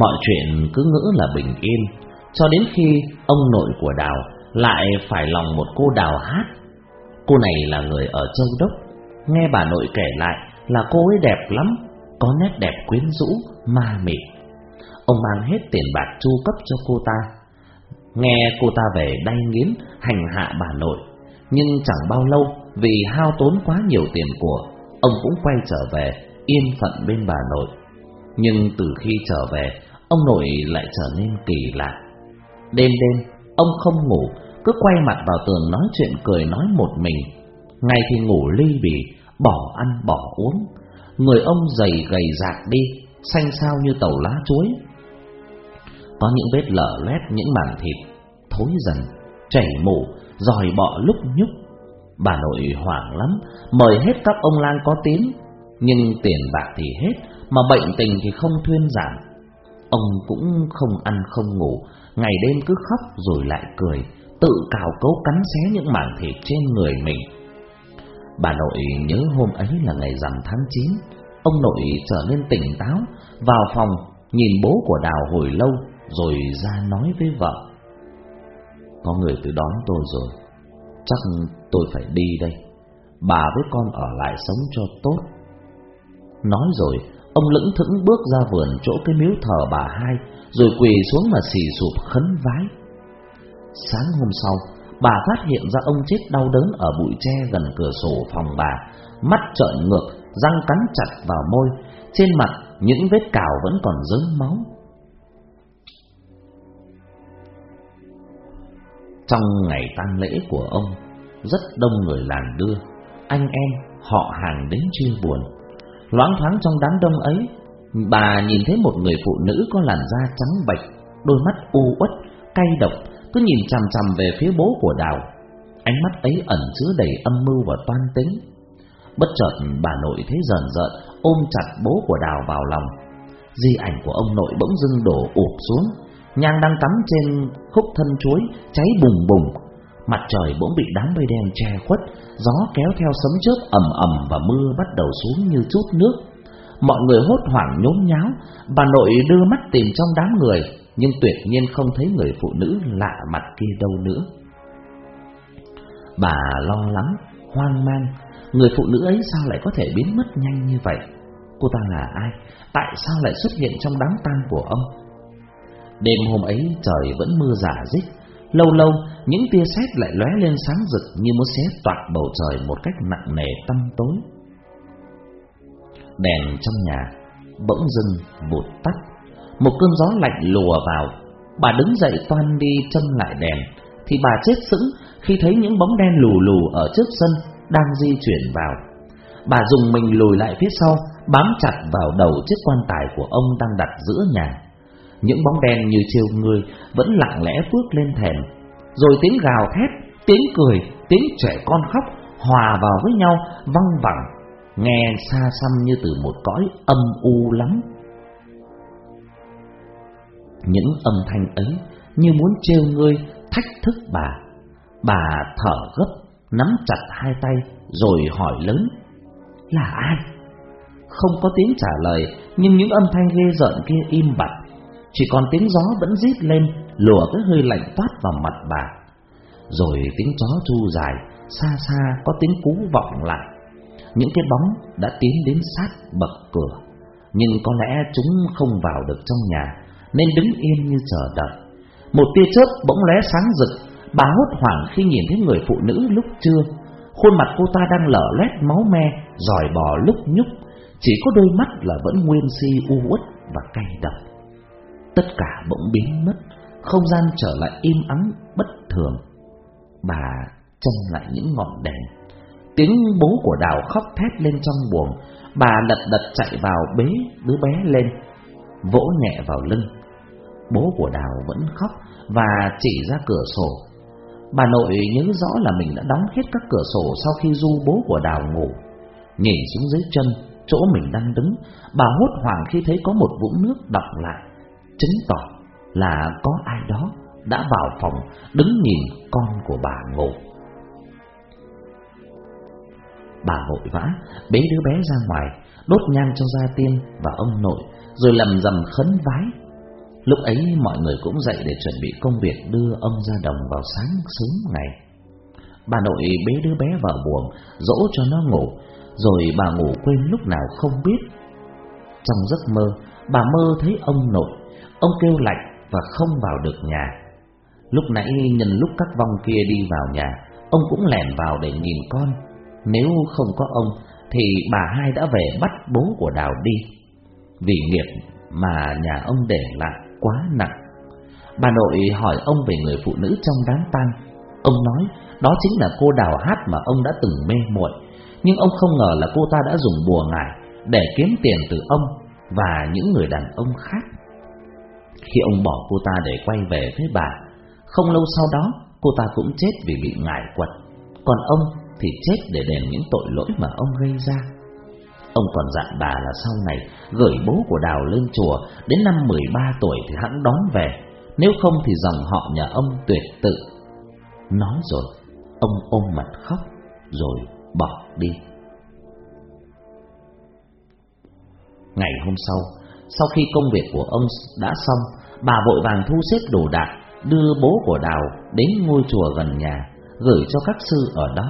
Mọi chuyện cứ ngỡ là bình yên, cho đến khi ông nội của Đào lại phải lòng một cô Đào hát. Cô này là người ở Châu Đốc, nghe bà nội kể lại là cô ấy đẹp lắm, có nét đẹp quyến rũ, ma mị. Ông mang hết tiền bạc chu cấp cho cô ta. Nghe cô ta về đay nghiến, hành hạ bà nội, nhưng chẳng bao lâu vì hao tốn quá nhiều tiền của, ông cũng quay trở về yên phận bên bà nội. Nhưng từ khi trở về, ông nội lại trở nên kỳ lạ. Đêm đêm, ông không ngủ, cứ quay mặt vào tường nói chuyện cười nói một mình. Ngày thì ngủ ly bì, bỏ ăn bỏ uống. Người ông dày gầy rạc đi, xanh xao như tàu lá chuối. Có những vết lở loét những mảng thịt, thối dần, chảy mủ, dòi bọ lúc nhúc. Bà nội hoảng lắm, mời hết các ông lang có tiếng, nhưng tiền bạc thì hết, mà bệnh tình thì không thuyên giảm. Ông cũng không ăn không ngủ, ngày đêm cứ khóc rồi lại cười, tự cào cấu cắn xé những mảng thịt trên người mình. Bà nội nhớ hôm ấy là ngày rằm tháng 9, ông nội trở nên tỉnh táo, vào phòng nhìn bố của Đào hồi lâu rồi ra nói với vợ. Có người tới đón tôi rồi, chắc tôi phải đi đây. Bà với con ở lại sống cho tốt. Nói rồi, ông lững thững bước ra vườn chỗ cái miếu thờ bà hai, rồi quỳ xuống mà xì sụp khấn vái. Sáng hôm sau, bà phát hiện ra ông chết đau đớn ở bụi tre gần cửa sổ phòng bà, mắt trợn ngược, răng cắn chặt vào môi, trên mặt những vết cào vẫn còn dớm máu. Trong ngày tang lễ của ông, rất đông người làng đưa, anh em, họ hàng đến chia buồn. Loáng thoáng trong đám đông ấy, bà nhìn thấy một người phụ nữ có làn da trắng bệch, đôi mắt u uất, cay độc, cứ nhìn chằm chằm về phía bố của Đào. Ánh mắt ấy ẩn chứa đầy âm mưu và toan tính. Bất chợt bà nội thấy rờn rợn, ôm chặt bố của Đào vào lòng. Di ảnh của ông nội bỗng dưng đổ ụp xuống, nhang đang cắm trên khúc thân chuối, cháy bùng bùng. Mặt trời bỗng bị đám mây đen che khuất, gió kéo theo sấm chớp ầm ầm và mưa bắt đầu xuống như chút nước. Mọi người hốt hoảng nhốn nháo, bà nội đưa mắt tìm trong đám người, nhưng tuyệt nhiên không thấy người phụ nữ lạ mặt kia đâu nữa. Bà lo lắng, hoang mang, người phụ nữ ấy sao lại có thể biến mất nhanh như vậy? Cô ta là ai? Tại sao lại xuất hiện trong đám tang của ông? Đêm hôm ấy trời vẫn mưa giả dích, lâu lâu những tia sét lại lóe lên sáng rực như muốn xé toạc bầu trời một cách nặng nề tăm tối. Đèn trong nhà bỗng dưng vụt tắt, một cơn gió lạnh lùa vào. Bà đứng dậy toan đi châm lại đèn, thì bà chết sững khi thấy những bóng đen lù lù ở trước sân đang di chuyển vào. Bà dùng mình lùi lại phía sau, bám chặt vào đầu chiếc quan tài của ông đang đặt giữa nhà. Những bóng đen như chiều người vẫn lặng lẽ bước lên thềm, rồi tiếng gào thét, tiếng cười, tiếng trẻ con khóc hòa vào với nhau văng vẳng, nghe xa xăm như từ một cõi âm u lắm. Những âm thanh ấy như muốn trêu ngươi, thách thức bà. Bà thở gấp, nắm chặt hai tay rồi hỏi lớn: "Là ai?" Không có tiếng trả lời, nhưng những âm thanh ghê rợn kia im bặt, chỉ còn tiếng gió vẫn rít lên, lùa cái hơi lạnh toát vào mặt bà. Rồi tiếng chó chu dài, xa xa có tiếng cú vọng lại. Những cái bóng đã tiến đến sát bậc cửa, nhưng có lẽ chúng không vào được trong nhà, nên đứng yên như chờ đợi. Một tia chớp bỗng lóe sáng rực, bà hốt hoảng khi nhìn thấy người phụ nữ lúc trưa. Khuôn mặt cô ta đang lở lét máu me, giỏi bò lúc nhúc, chỉ có đôi mắt là vẫn nguyên si u uất và cay độc. Tất cả bỗng biến mất, không gian trở lại im ắng bất thường. Bà trông lại những ngọn đèn. Tiếng bố của Đào khóc thét lên trong buồng, bà lật đật chạy vào bế đứa bé lên, vỗ nhẹ vào lưng. Bố của Đào vẫn khóc và chỉ ra cửa sổ. Bà nội nhớ rõ là mình đã đóng hết các cửa sổ sau khi du bố của Đào ngủ. Nhìn xuống dưới chân, chỗ mình đang đứng, bà hốt hoảng khi thấy có một vũng nước đọng lại chứng tỏ là có ai đó đã vào phòng đứng nhìn con của bà ngủ. Bà vội vã bế đứa bé ra ngoài, đốt nhang cho gia tiên và ông nội, rồi lầm rầm khấn vái. Lúc ấy mọi người cũng dậy để chuẩn bị công việc đưa ông ra đồng vào sáng sớm ngày. Bà nội bế đứa bé vào buồng, dỗ cho nó ngủ, rồi bà ngủ quên lúc nào không biết. Trong giấc mơ, bà mơ thấy ông nội, ông kêu lạnh và không vào được nhà. Lúc nãy nhân lúc các vong kia đi vào nhà, ông cũng lẻn vào để nhìn con. Nếu không có ông, thì bà hai đã về bắt bố của Đào đi. Vì nghiệp mà nhà ông để lại quá nặng. Bà nội hỏi ông về người phụ nữ trong đám tang. Ông nói đó chính là cô Đào Hát mà ông đã từng mê muội, nhưng ông không ngờ là cô ta đã dùng bùa ngải để kiếm tiền từ ông và những người đàn ông khác. Khi ông bỏ cô ta để quay về với bà, không lâu sau đó cô ta cũng chết vì bị ngải quật, còn ông thì chết để đền những tội lỗi mà ông gây ra. Ông còn dặn bà là sau này gửi bố của Đào lên chùa, đến năm 13 tuổi thì hãng đón về, nếu không thì dòng họ nhà ông tuyệt tự. Nói rồi, ông ôm mặt khóc, rồi bỏ đi. Ngày hôm sau, sau khi công việc của ông đã xong, bà vội vàng thu xếp đồ đạc, đưa bố của Đào đến ngôi chùa gần nhà, gửi cho các sư ở đó.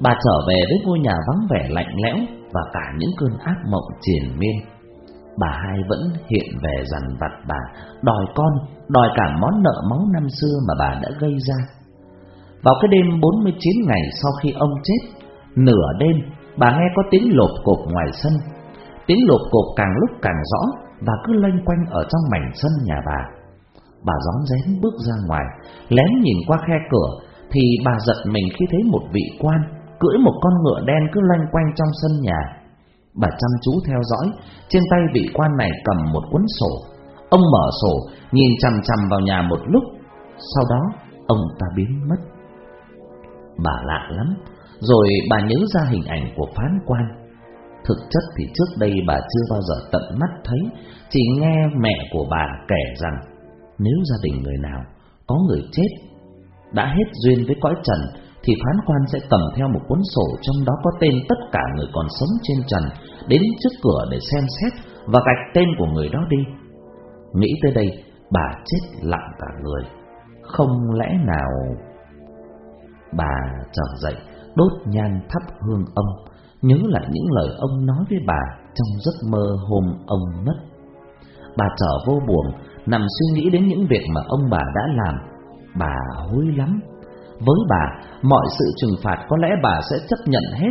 Bà trở về với ngôi nhà vắng vẻ lạnh lẽo và cả những cơn ác mộng triền miên. Bà hai vẫn hiện về dằn vặt bà, đòi con, đòi cả món nợ máu năm xưa mà bà đã gây ra. Vào cái đêm 49 ngày sau khi ông chết, nửa đêm, bà nghe có tiếng lột cột ngoài sân. Tiếng lột cột càng lúc càng rõ và cứ loanh quanh ở trong mảnh sân nhà bà. Bà gión rén bước ra ngoài, lén nhìn qua khe cửa, thì bà giật mình khi thấy một vị quan cưỡi một con ngựa đen cứ loanh quanh trong sân nhà. Bà chăm chú theo dõi, trên tay vị quan này cầm một cuốn sổ. Ông mở sổ, nhìn chằm chằm vào nhà một lúc, sau đó ông ta biến mất. Bà lạ lắm, rồi bà nhớ ra hình ảnh của phán quan. Thực chất thì trước đây bà chưa bao giờ tận mắt thấy, chỉ nghe mẹ của bà kể rằng nếu gia đình người nào có người chết đã hết duyên với cõi trần thì phán quan sẽ cầm theo một cuốn sổ trong đó có tên tất cả người còn sống trên trần đến trước cửa để xem xét và gạch tên của người đó đi. Nghĩ tới đây, bà chết lặng cả người. Không lẽ nào... Bà trở dậy, đốt nhang thắp hương ông, nhớ lại những lời ông nói với bà trong giấc mơ hôm ông mất. Bà trở vô buồn, nằm suy nghĩ đến những việc mà ông bà đã làm. Bà hối lắm, với bà, mọi sự trừng phạt có lẽ bà sẽ chấp nhận hết.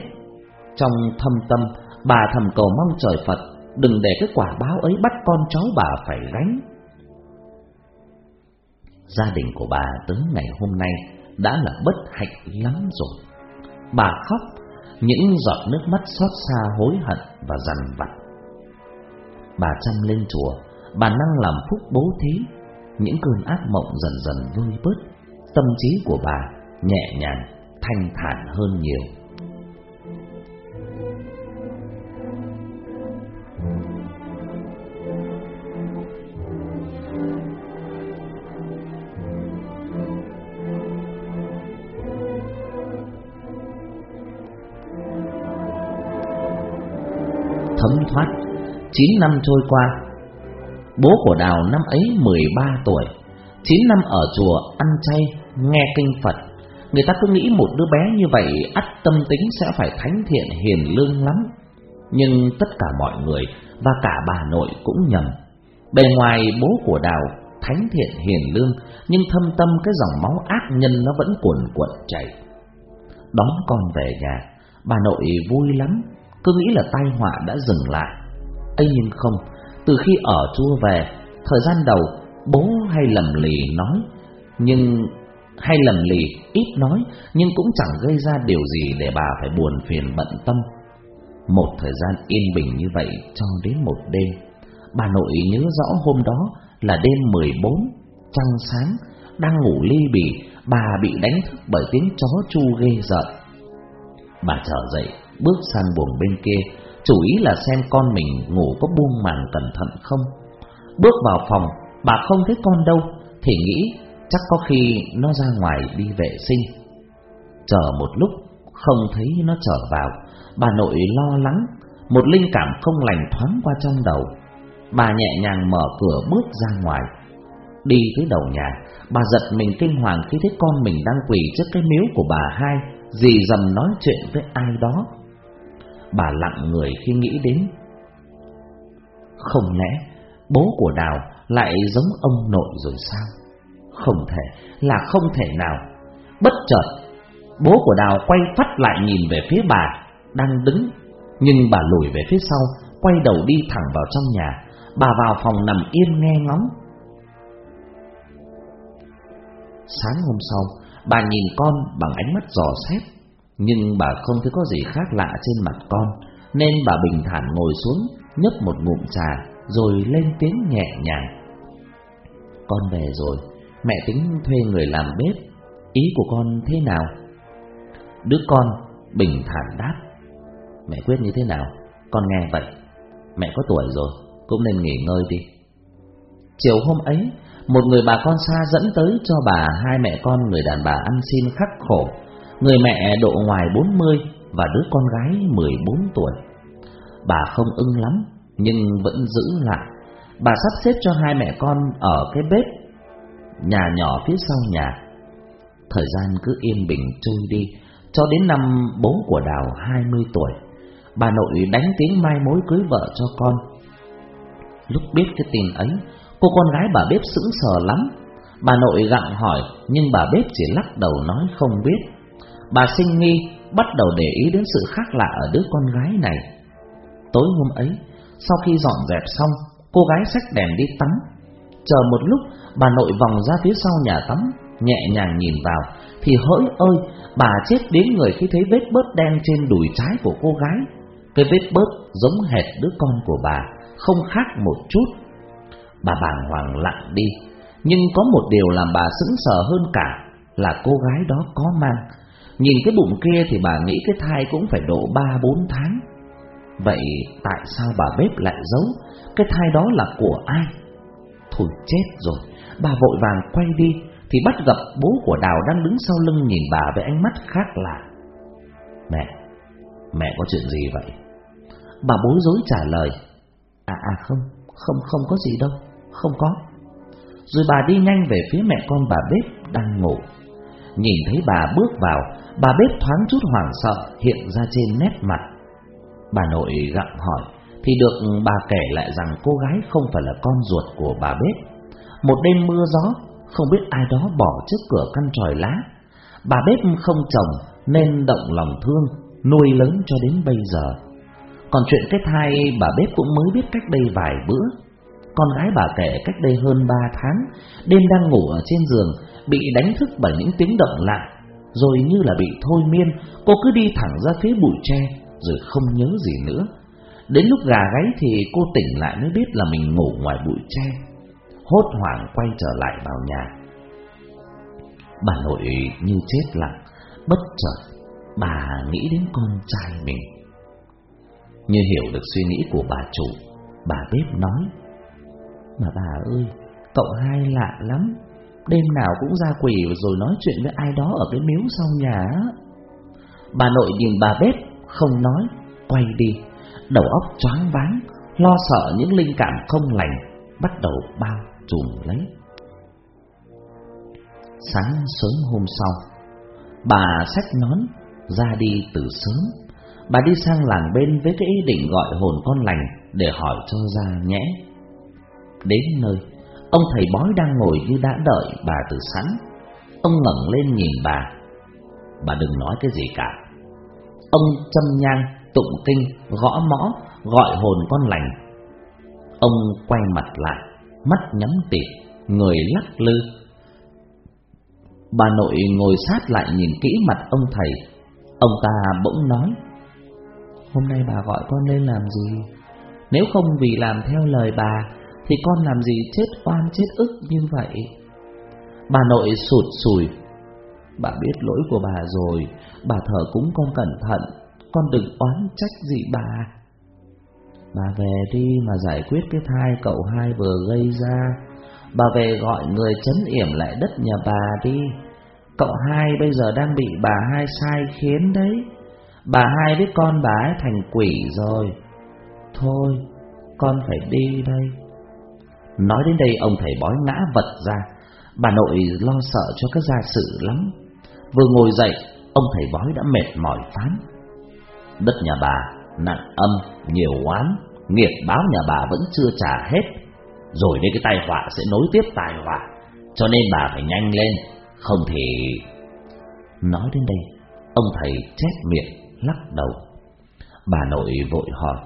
Trong thâm tâm, bà thầm cầu mong trời Phật đừng để cái quả báo ấy bắt con cháu bà phải gánh. Gia đình của bà tới ngày hôm nay đã là bất hạnh lắm rồi. Bà khóc, những giọt nước mắt xót xa hối hận và dằn vặt. Bà chăm lên chùa, bà năng làm phúc bố thí, những cơn ác mộng dần dần vơi bớt, tâm trí của bà nhẹ nhàng, thanh thản hơn nhiều. 9 năm trôi qua, bố của Đào năm ấy 13 tuổi, 9 năm ở chùa ăn chay, nghe kinh Phật Người ta cứ nghĩ một đứa bé như vậy ắt tâm tính sẽ phải thánh thiện hiền lương lắm. Nhưng tất cả mọi người và cả bà nội cũng nhầm. Bề ngoài bố của Đào thánh thiện hiền lương, nhưng thâm tâm cái dòng máu ác nhân nó vẫn cuồn cuộn chảy. Đón con về nhà, bà nội vui lắm, cứ nghĩ là tai họa đã dừng lại ấy nhưng không, từ khi ở chua về, thời gian đầu bố hay lầm lì nói, nhưng hay lầm lì, ít nói nhưng cũng chẳng gây ra điều gì để bà phải buồn phiền bận tâm. Một thời gian yên bình như vậy cho đến một đêm, bà nội nhớ rõ hôm đó là đêm 14, trăng sáng, đang ngủ ly bì, bà bị đánh thức bởi tiếng chó chu ghê giận. Bà trở dậy, bước sang buồng bên kia, chủ ý là xem con mình ngủ có buông màn cẩn thận không. Bước vào phòng, bà không thấy con đâu, thì nghĩ chắc có khi nó ra ngoài đi vệ sinh. Chờ một lúc, không thấy nó trở vào, bà nội lo lắng, một linh cảm không lành thoáng qua trong đầu. Bà nhẹ nhàng mở cửa bước ra ngoài Đi tới đầu nhà Bà giật mình kinh hoàng khi thấy con mình đang quỳ trước cái miếu của bà hai Dì dầm nói chuyện với ai đó Bà lặng người khi nghĩ đến. Không lẽ bố của Đào lại giống ông nội rồi sao? Không thể, là không thể nào. Bất chợt Bố của Đào quay phát lại nhìn về phía bà Đang đứng. Nhưng bà lùi về phía sau Quay đầu đi thẳng vào trong nhà. Bà vào phòng nằm yên nghe ngóng. Sáng hôm sau Bà nhìn con bằng ánh mắt dò xét. Nhưng bà không thấy có gì khác lạ trên mặt con, Nên bà bình thản ngồi xuống, Nhấp một ngụm trà, Rồi lên tiếng nhẹ nhàng. Con về rồi, Mẹ tính thuê người làm bếp. Ý của con thế nào? Đứa con bình thản đáp, Mẹ quyết như thế nào? Con nghe vậy. Mẹ có tuổi rồi, Cũng nên nghỉ ngơi đi. Chiều hôm ấy, Một người bà con xa dẫn tới cho bà Hai mẹ con người đàn bà ăn xin khắc khổ. Người mẹ độ ngoài 40 Và đứa con gái 14 tuổi Bà không ưng lắm Nhưng vẫn giữ lại Bà sắp xếp cho hai mẹ con Ở cái bếp Nhà nhỏ phía sau nhà Thời gian cứ yên bình trôi đi cho đến năm bố của Đào 20 tuổi, bà nội đánh tiếng mai mối cưới vợ cho con. Lúc biết cái tin ấy, cô con gái bà bếp sững sờ lắm. Bà nội gặng hỏi, nhưng bà bếp chỉ lắc đầu nói không biết. Bà sinh nghi, bắt đầu để ý đến sự khác lạ ở đứa con gái này. Tối hôm ấy, sau khi dọn dẹp xong, cô gái xách đèn đi tắm. Chờ một lúc, bà nội vòng ra phía sau nhà tắm, nhẹ nhàng nhìn vào, thì hỡi ơi, bà chết đến người khi thấy vết bớt đen trên đùi trái của cô gái. Cái vết bớt giống hệt đứa con của bà, không khác một chút. Bà bàng hoàng lặng đi, nhưng có một điều làm bà sững sờ hơn cả là cô gái đó có mang. Nhìn cái bụng kia thì bà nghĩ cái thai cũng phải độ 3-4 tháng. Vậy tại sao bà bếp lại giấu cái thai đó là của ai? Thôi chết rồi, bà vội vàng quay đi thì bắt gặp bố của Đào đang đứng sau lưng nhìn bà với ánh mắt khác lạ. Mẹ, mẹ có chuyện gì vậy? Bà bối rối trả lời. À à không, không không có gì đâu, không có. Rồi bà đi nhanh về phía mẹ con bà bếp đang ngủ. Nhìn thấy bà bước vào, bà bếp thoáng chút hoảng sợ hiện ra trên nét mặt. Bà nội gặng hỏi, thì được bà kể lại rằng cô gái không phải là con ruột của bà bếp. Một đêm mưa gió, không biết ai đó bỏ trước cửa căn tròi lá. Bà bếp không chồng nên động lòng thương, nuôi lớn cho đến bây giờ. Còn chuyện cái thai bà bếp cũng mới biết cách đây vài bữa. Con gái bà kể cách đây hơn ba tháng, đêm đang ngủ ở trên giường, bị đánh thức bởi những tiếng động lạ, rồi như là bị thôi miên, cô cứ đi thẳng ra phía bụi tre, rồi không nhớ gì nữa. Đến lúc gà gáy thì cô tỉnh lại mới biết là mình ngủ ngoài bụi tre hốt hoảng quay trở lại vào nhà. Bà nội như chết lặng, bất chợt bà nghĩ đến con trai mình. Như hiểu được suy nghĩ của bà chủ, bà bếp nói: "Mà bà ơi, cậu hai lạ lắm, đêm nào cũng ra quỷ rồi nói chuyện với ai đó ở cái miếu sau nhà." Bà nội nhìn bà bếp không nói, quay đi, đầu óc choáng váng, lo sợ những linh cảm không lành bắt đầu bao trùm lấy. Sáng sớm hôm sau, bà xách nón ra đi từ sớm. Bà đi sang làng bên với cái ý định gọi hồn con lành để hỏi cho ra nhẽ. Đến nơi, ông thầy bói đang ngồi như đã đợi bà từ sẵn. Ông ngẩng lên nhìn bà. Bà đừng nói cái gì cả. Ông châm nhang, tụng kinh, gõ mõ, gọi hồn con lành. Ông quay mặt lại, mắt nhắm tịt, người lắc lư. Bà nội ngồi sát lại nhìn kỹ mặt ông thầy, ông ta bỗng nói: "Hôm nay bà gọi con lên làm gì? Nếu không vì làm theo lời bà thì con làm gì chết oan chết ức như vậy?" Bà nội sụt sùi. "Bà biết lỗi của bà rồi, bà thở cũng con cẩn thận, con đừng oán trách gì bà." Bà về đi mà giải quyết cái thai cậu hai vừa gây ra Bà về gọi người chấn yểm lại đất nhà bà đi Cậu hai bây giờ đang bị bà hai sai khiến đấy Bà hai với con bà ấy thành quỷ rồi Thôi, con phải đi đây Nói đến đây ông thầy bói ngã vật ra. Bà nội lo sợ cho các gia sự lắm. Vừa ngồi dậy Ông thầy bói đã mệt mỏi phán Đất nhà bà nặng âm, nhiều oán. Nghiệp báo nhà bà vẫn chưa trả hết. Rồi đây cái tai họa sẽ nối tiếp tai họa. Cho nên bà phải nhanh lên. Không thì Nói đến đây Ông thầy chép miệng lắc đầu. Bà nội vội hỏi.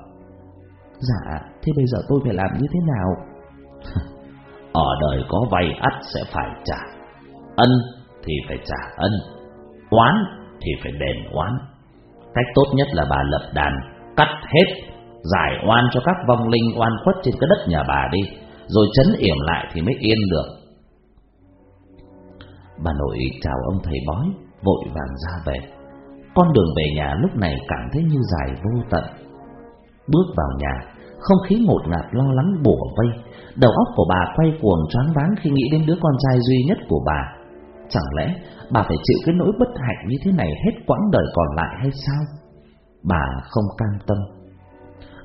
Dạ Thế bây giờ tôi phải làm như thế nào? Ở đời có vay ắt sẽ phải trả. Ân thì phải trả ân, Oán thì phải đền oán. Cách tốt nhất là bà lập đàn, Cắt hết, Giải oan cho các vong linh oan khuất trên cái đất nhà bà đi, Rồi chấn yểm lại thì mới yên được. Bà nội chào ông thầy bói, Vội vàng ra về. Con đường về nhà lúc này cảm thấy như dài vô tận. Bước vào nhà không khí ngột ngạt lo lắng bủa vây. Đầu óc của bà quay cuồng choáng váng khi nghĩ đến đứa con trai duy nhất của bà. Chẳng lẽ bà phải chịu cái nỗi bất hạnh như thế này hết quãng đời còn lại hay sao? Bà không cam tâm.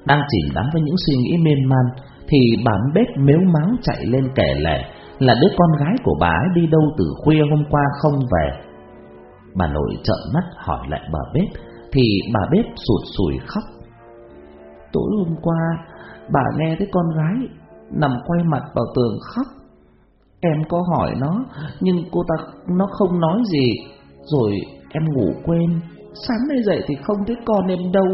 Đang chìm đắm với những suy nghĩ miên man, Thì bà bếp mếu máo chạy lên kể lể Là đứa con gái của bà ấy đi đâu từ khuya hôm qua không về. Bà nội trợn mắt hỏi lại bà bếp, Thì bà bếp sụt sùi khóc. Tối hôm qua, Bà nghe thấy con gái Nằm quay mặt vào tường khóc. Em có hỏi nó, Nhưng cô ta, nó không nói gì. Rồi em ngủ quên. Sáng nay dậy thì không thấy con em đâu.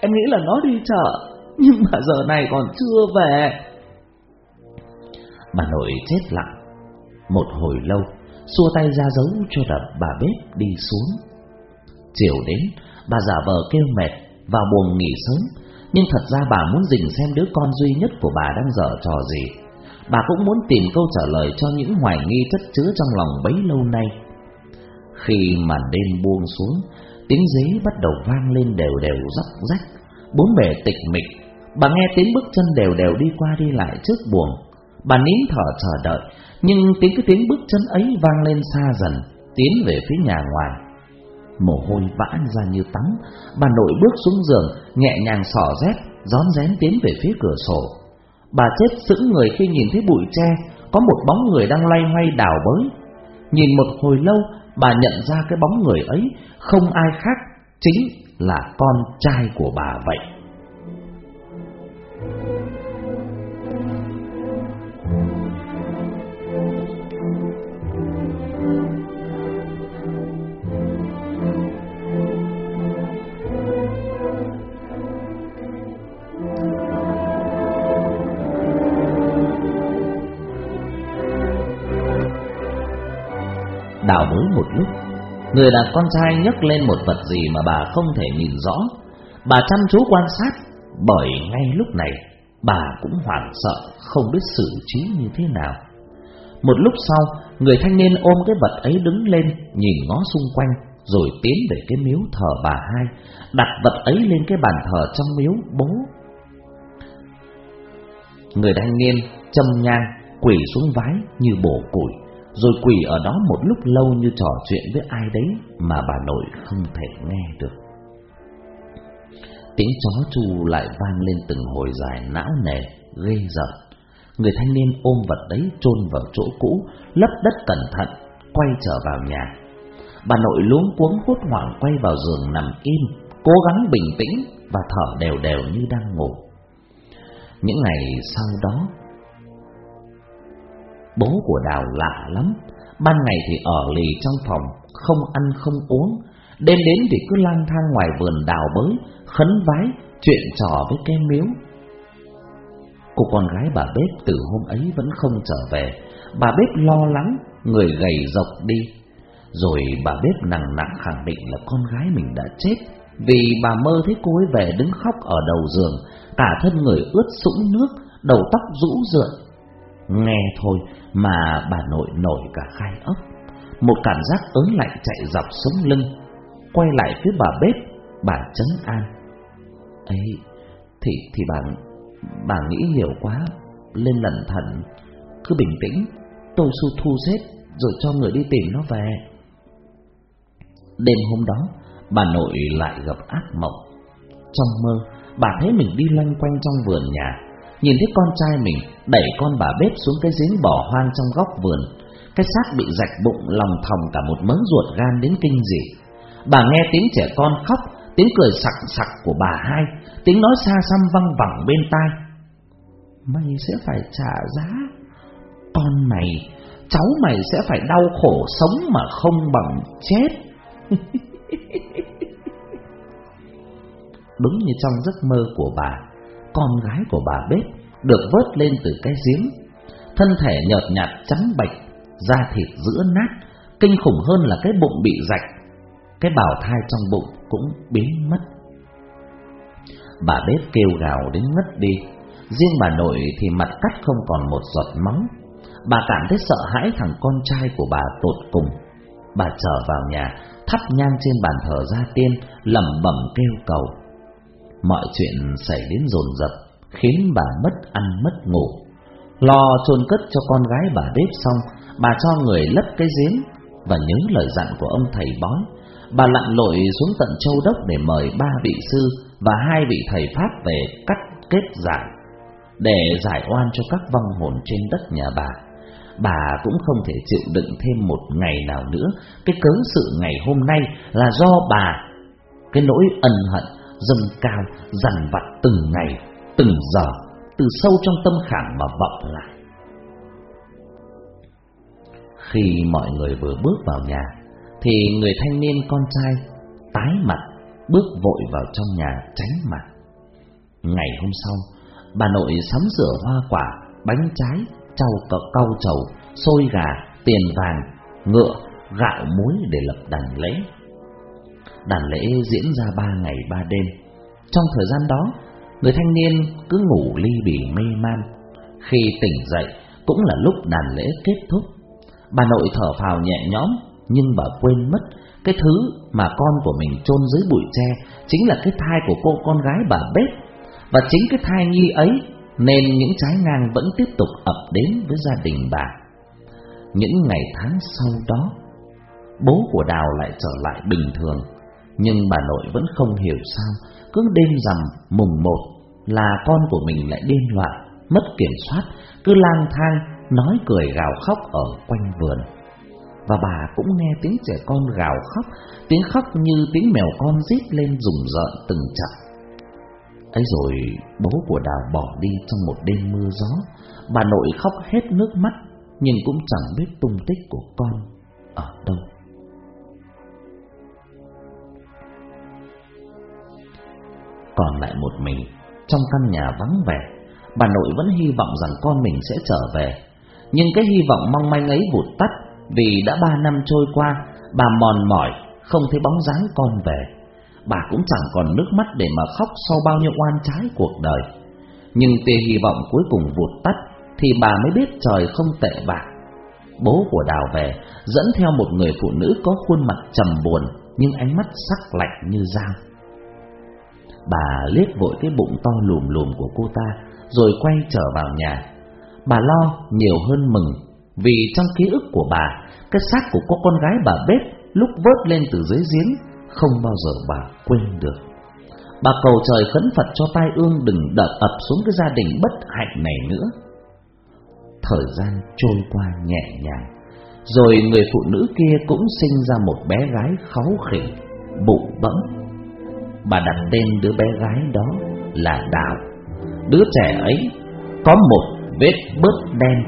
Em nghĩ là nó đi chợ, Nhưng mà giờ này còn chưa về. Bà nội chết lặng. Một hồi lâu, Xua tay ra dấu cho đập bà bếp đi xuống. Chiều đến, Bà giả vờ kêu mệt Vào buồng nghỉ sớm. Nhưng thật ra bà muốn dình xem đứa con duy nhất của bà đang dở trò gì. Bà cũng muốn tìm câu trả lời cho những hoài nghi chất chứa trong lòng bấy lâu nay. Khi màn đêm buông xuống, Tiếng dế bắt đầu vang lên đều đều róc rách. Bốn bề tịch mịch, Bà nghe tiếng bước chân đều đều đi qua đi lại trước buồng. Bà nín thở chờ đợi, Nhưng tiếng cái tiếng bước chân ấy vang lên xa dần, Tiến về phía nhà ngoài Mồ hôi vã ra như tắm. Bà nội bước xuống giường, Nhẹ nhàng xỏ dép rón rén tiến về phía cửa sổ. Bà chết sững người khi nhìn thấy bụi tre, Có một bóng người đang lay hoay đảo bới. Nhìn một hồi lâu, Bà nhận ra cái bóng người ấy, Không ai khác Chính là con trai của bà vậy. Đào bới một lúc. Người đàn con trai nhấc lên một vật gì mà bà không thể nhìn rõ. Bà chăm chú quan sát, Bởi ngay lúc này, Bà cũng hoảng sợ, Không biết xử trí như thế nào. Một lúc sau, Người thanh niên ôm cái vật ấy đứng lên, Nhìn ngó xung quanh, Rồi tiến về cái miếu thờ bà hai, Đặt vật ấy lên cái bàn thờ trong miếu bố. Người thanh niên châm nhang Quỷ xuống vái như bổ củi rồi quỳ ở đó một lúc lâu như trò chuyện với ai đấy mà bà nội không thể nghe được. Tiếng chó chu lại vang lên từng hồi dài não nề, ghê rợn. Người thanh niên ôm vật đấy chôn vào chỗ cũ, lấp đất cẩn thận, quay trở vào nhà. Bà nội luống cuống hốt hoảng quay vào giường nằm im, cố gắng bình tĩnh và thở đều đều như đang ngủ. Những ngày sau đó, Bố của Đào lạ lắm. Ban ngày thì ở lì trong phòng, Không ăn không uống. Đêm đến thì cứ lang thang ngoài vườn đào bới, Khấn vái, Chuyện trò với cái miếu. Cô con gái bà bếp từ hôm ấy vẫn không trở về. Bà bếp lo lắng, Người gầy dọc đi. Rồi bà bếp nặng nặng khẳng định là con gái mình đã chết. Vì bà mơ thấy cô ấy về đứng khóc ở đầu giường, Cả thân người ướt sũng nước, Đầu tóc rũ rượi Nghe thôi mà bà nội nổi cả khai ốc. Một cảm giác ớn lạnh chạy dọc sống lưng. Quay lại phía bà bếp, bà chấn an. ấy thì thì bà bà nghĩ nhiều quá, lên lần thần, cứ bình tĩnh, tôi su thu xếp rồi cho người đi tìm nó về. Đêm hôm đó, bà nội lại gặp ác mộng. Trong mơ, bà thấy mình đi loanh quanh trong vườn nhà, nhìn thấy con trai mình đẩy con bà bếp xuống cái giếng bỏ hoang trong góc vườn. Cái xác bị rạch bụng lòng thòng cả một mớ ruột gan đến kinh dị. Bà nghe tiếng trẻ con khóc, tiếng cười sặc sặc của bà hai, tiếng nói xa xăm văng vẳng bên tai. Mày sẽ phải trả giá. Con mày, cháu mày sẽ phải đau khổ sống mà không bằng chết. Đúng như trong giấc mơ của bà, con gái của bà bếp được vớt lên từ cái giếng. Thân thể nhợt nhạt trắng bệch, da thịt giữa nát, kinh khủng hơn là cái bụng bị rạch. Cái bào thai trong bụng cũng biến mất. Bà bếp kêu gào đến ngất đi, riêng bà nội thì mặt cắt không còn một giọt máu. Bà cảm thấy sợ hãi thằng con trai của bà tột cùng. Bà trở vào nhà, thắp nhang trên bàn thờ gia tiên, lẩm bẩm kêu cầu. Mọi chuyện xảy đến dồn dập, khiến bà mất ăn mất ngủ. Lo chôn cất cho con gái bà bếp xong, bà cho người lấp cái giếng và nhớ lời dặn của ông thầy bói. Bà lặn lội xuống tận châu đốc để mời ba vị sư và hai vị thầy pháp về cắt kết giải, để giải oan cho các vong hồn trên đất nhà bà. Bà cũng không thể chịu đựng thêm một ngày nào nữa, cái cớ sự ngày hôm nay là do bà, cái nỗi ân hận dâng cao, dằn vặt từng ngày, từng giờ, từ sâu trong tâm khảm mà vọng lại. Khi mọi người vừa bước vào nhà, thì người thanh niên con trai tái mặt, bước vội vào trong nhà tránh mặt. Ngày hôm sau, bà nội sắm sửa hoa quả, bánh trái, trâu cậu cau trầu, xôi gà, tiền vàng, ngựa, gạo muối để lập đàn lễ. Đàn lễ diễn ra ba ngày ba đêm. Trong thời gian đó, người thanh niên cứ ngủ ly bì mê man. Khi tỉnh dậy cũng là lúc đàn lễ kết thúc. Bà nội thở phào nhẹ nhõm, nhưng bà quên mất cái thứ mà con của mình chôn dưới bụi tre chính là cái thai của cô con gái bà bếp. Và chính cái thai nhi ấy nên những trái ngang vẫn tiếp tục ập đến với gia đình bà. Những ngày tháng sau đó, bố của Đào lại trở lại bình thường nhưng bà nội vẫn không hiểu sao, Cứ đêm rằm, mùng một, Là con của mình lại điên loạn, Mất kiểm soát, Cứ lang thang, Nói cười gào khóc ở quanh vườn. Và bà cũng nghe tiếng trẻ con gào khóc, Tiếng khóc như tiếng mèo con rít lên rùng rợn từng trận ấy rồi, bố của Đào bỏ đi trong một đêm mưa gió. Bà nội khóc hết nước mắt, Nhưng cũng chẳng biết tung tích của con ở đâu. Còn lại một mình trong căn nhà vắng vẻ. Bà nội vẫn hy vọng rằng con mình sẽ trở về, nhưng cái hy vọng mong manh ấy vụt tắt vì đã ba năm trôi qua, bà mòn mỏi không thấy bóng dáng con về. Bà cũng chẳng còn nước mắt để mà khóc sau bao nhiêu oan trái cuộc đời. Nhưng tia hy vọng cuối cùng vụt tắt thì bà mới biết trời không tệ bạc. Bố của Đào về dẫn theo một người phụ nữ có khuôn mặt trầm buồn nhưng ánh mắt sắc lạnh như dao. Bà liếc vội cái bụng to lùm lùm của cô ta, Rồi quay trở vào nhà. Bà lo nhiều hơn mừng, Vì trong ký ức của bà, Cái xác của cô con gái bà bếp Lúc vớt lên từ dưới giếng Không bao giờ bà quên được. Bà cầu trời khấn Phật cho tai ương Đừng đập ập xuống cái gia đình bất hạnh này nữa. Thời gian trôi qua nhẹ nhàng, Rồi người phụ nữ kia cũng sinh ra một bé gái kháu khỉnh, Bụ bẫm bà đặt tên đứa bé gái đó là Đào. Đứa trẻ ấy có một vết bớt đen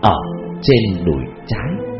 ở trên đùi trái.